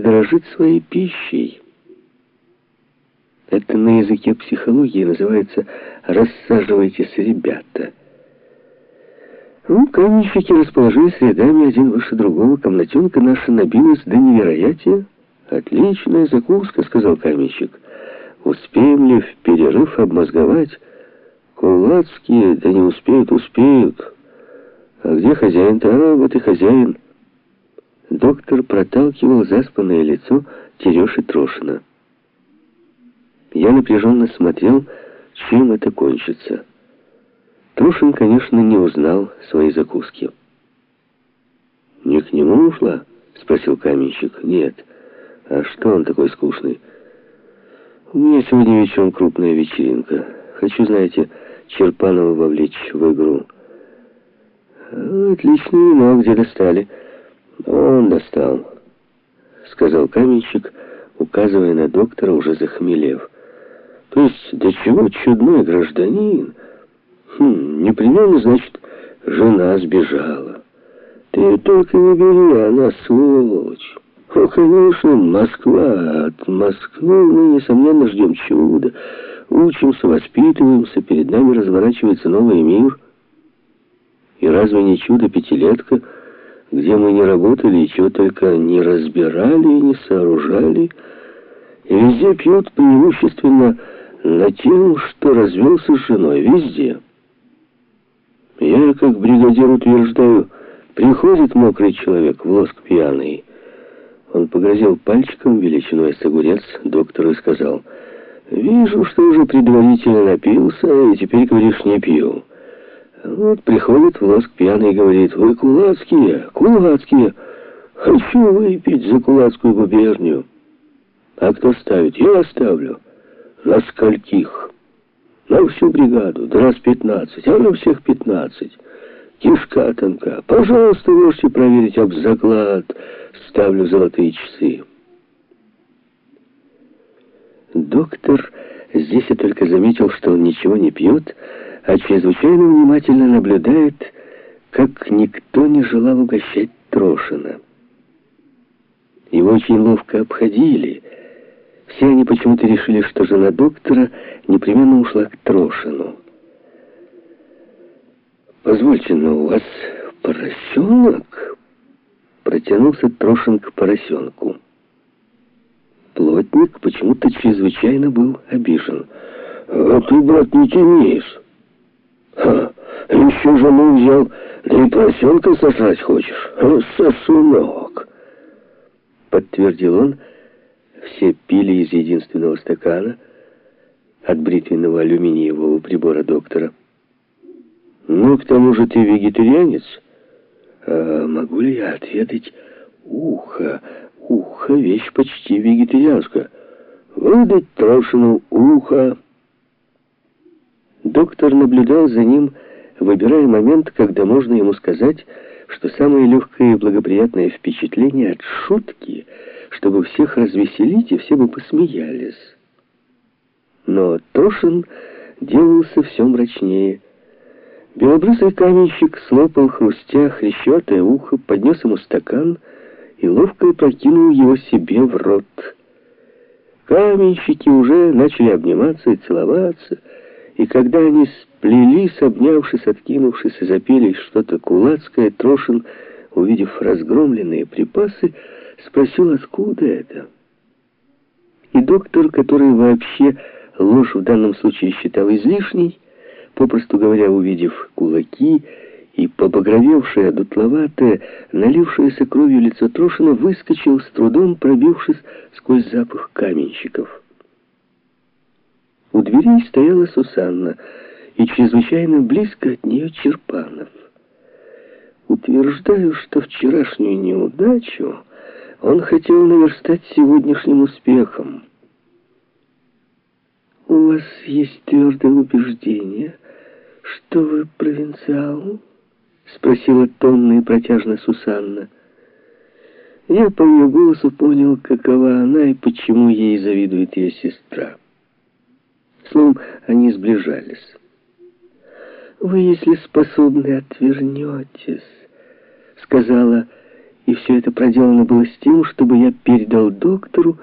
дорожит своей пищей. Это на языке психологии называется «рассаживайтесь, ребята». Ну, каменщики расположились рядами один выше другого. Комнатенка наша набилась до невероятия. «Отличная закуска», — сказал каменщик. «Успеем ли в перерыв обмозговать?» «Кулацкие, да не успеют, успеют». «А где хозяин-то?» «А, вот и хозяин». Доктор проталкивал заспанное лицо Тереши Трошина. Я напряженно смотрел, чем это кончится. Трушин, конечно, не узнал свои закуски. «Не к нему ушла?» — спросил каменщик. «Нет. А что он такой скучный?» «У меня сегодня вечером крупная вечеринка. Хочу, знаете, Черпанова вовлечь в игру». «Отличное вино, где достали?» «Он достал», — сказал каменщик, указывая на доктора, уже захмелев. «То есть, до чего чудной гражданин? Хм, непременно, значит, жена сбежала. Ты только не бери, она сволочь. О, конечно, Москва. От Москвы мы, несомненно, ждем чуда. Учимся, воспитываемся, перед нами разворачивается новый мир. И разве не чудо пятилетка — где мы не работали и чего только не разбирали и не сооружали, и везде пьют преимущественно на тем, что развелся с женой, везде. Я, как бригадир, утверждаю, приходит мокрый человек в лоск пьяный. Он погрозил пальчиком величиной с огурец доктору и сказал, «Вижу, что уже предварительно напился, и теперь, говоришь, не пью». Вот приходит в лоск пьяный и говорит, «Вы кулацкие, кулацкие! Хочу выпить за кулацкую губернию!» А кто ставит? Я ставлю. На скольких? На всю бригаду, да раз пятнадцать, а на всех пятнадцать. Кишка тонка. Пожалуйста, можете проверить об заклад. Ставлю золотые часы. Доктор здесь я только заметил, что он ничего не пьет, а чрезвычайно внимательно наблюдает, как никто не желал угощать Трошина. Его очень ловко обходили. Все они почему-то решили, что жена доктора непременно ушла к Трошину. «Позвольте, но у вас поросенок?» Протянулся Трошин к поросенку. Плотник почему-то чрезвычайно был обижен. «А ты, брат, не тянись!» Ха, еще жену взял, да и поросенка сожрать хочешь. Сосунок. Подтвердил он. Все пили из единственного стакана от бритвенного алюминиевого прибора доктора. Ну, к тому же ты вегетарианец. А могу ли я отведать ухо? Ухо — вещь почти вегетарианская. Выдать Трошину ухо... Доктор наблюдал за ним, выбирая момент, когда можно ему сказать, что самое легкое и благоприятное впечатление от шутки, чтобы всех развеселить, и все бы посмеялись. Но Тошин делался все мрачнее. Белобрысый каменщик слопал хрустя хрящеватое ухо, поднес ему стакан и ловко прокинул его себе в рот. Каменщики уже начали обниматься и целоваться, и когда они сплелись, обнявшись, откинувшись и запели что-то кулацкое, Трошин, увидев разгромленные припасы, спросил, откуда это. И доктор, который вообще ложь в данном случае считал излишней, попросту говоря, увидев кулаки и побагровевшее, дутловатое, налившееся кровью лицо Трошина, выскочил с трудом, пробившись сквозь запах каменщиков. У дверей стояла Сусанна, и чрезвычайно близко от нее Черпанов. Утверждаю, что вчерашнюю неудачу он хотел наверстать сегодняшним успехом. «У вас есть твердое убеждение, что вы провинциал?» — спросила томно и протяжно Сусанна. Я по ее голосу понял, какова она и почему ей завидует ее сестра. Словом, они сближались. «Вы, если способны, отвернетесь», — сказала И все это проделано было с тем, чтобы я передал доктору